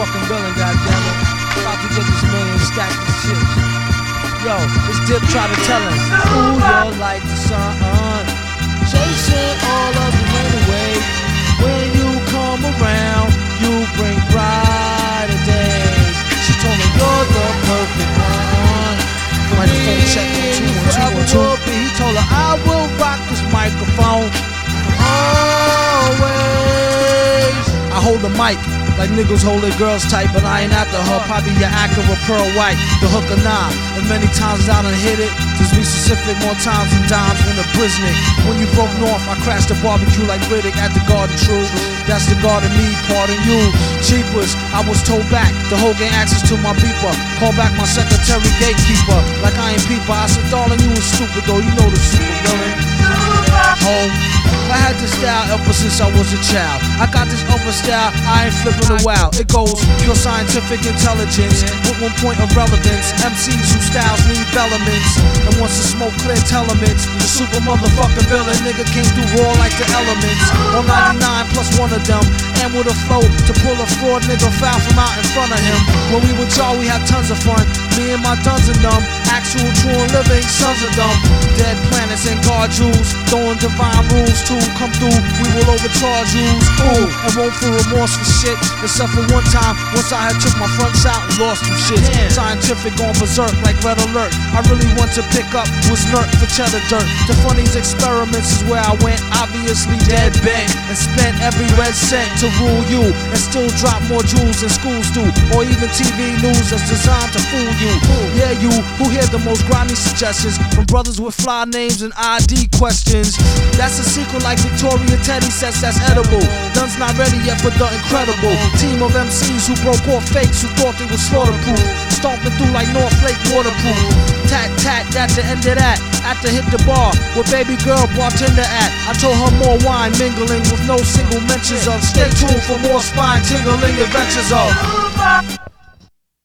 fucking willing, goddammit. About to get this million stacked of chips. Yo, this dip try to tell him, ooh, you're like the sun. Chasing all of the rain away. When you come around, you bring brighter days. She told me you're the perfect one. For me, phone check two, one, two, one, two. Be. He told her I will rock this microphone always. I hold the mic like niggas hold their girls tight, but I ain't after her. Probably your Acura Pearl White, the hook or nah. And many times I done hit it. Just be specific more times than dimes in a Brisnick. When you broke north, I crashed the barbecue like Riddick at the Garden True. That's the garden me, pardon you. Cheapers, I was told back. The whole gang access to my beeper. Call back my secretary gatekeeper. Like I ain't peeper. I said, darling, you was stupid though. You know the super villain. This style ever since I was a child. I got this other style, I ain't flipping a wow. It goes pure scientific intelligence with one point of relevance. MCs whose styles need elements. And once the smoke clear elements, the super motherfucking villain nigga came through raw like the elements. On 99 plus one of them, and with a flow to pull a fraud nigga foul from out in front of him. When we with y'all, we had tons of fun. Me and my duns and them, actual true and living sons of them. Dead planets and guard jewels, throwing divine rules to come through, we will overcharge you. Ooh, and won't feel remorse for shit. Except for one time, once I had took my fronts out and lost some shit. Scientific gone berserk like red alert. I really want to pick up was nerd for cheddar dirt. To funnies experiments is where I went, obviously dead bent. And spent every red cent to rule you. And still drop more jewels than schools do. Or even TV news that's designed to fool you. Yeah, you who hear the most grimy suggestions from brothers with fly names and ID questions. That's a secret like Victoria Teddy says that's edible. Duns not ready yet for the incredible. Team of MCs who broke off fakes who thought they were slaughterproof. Stomping through like North Lake waterproof. Tat tat, that's the end of that. After hit the bar, where baby girl bartender at. I told her more wine mingling with no single mentions of. Stay tuned for more spine tingling adventures of.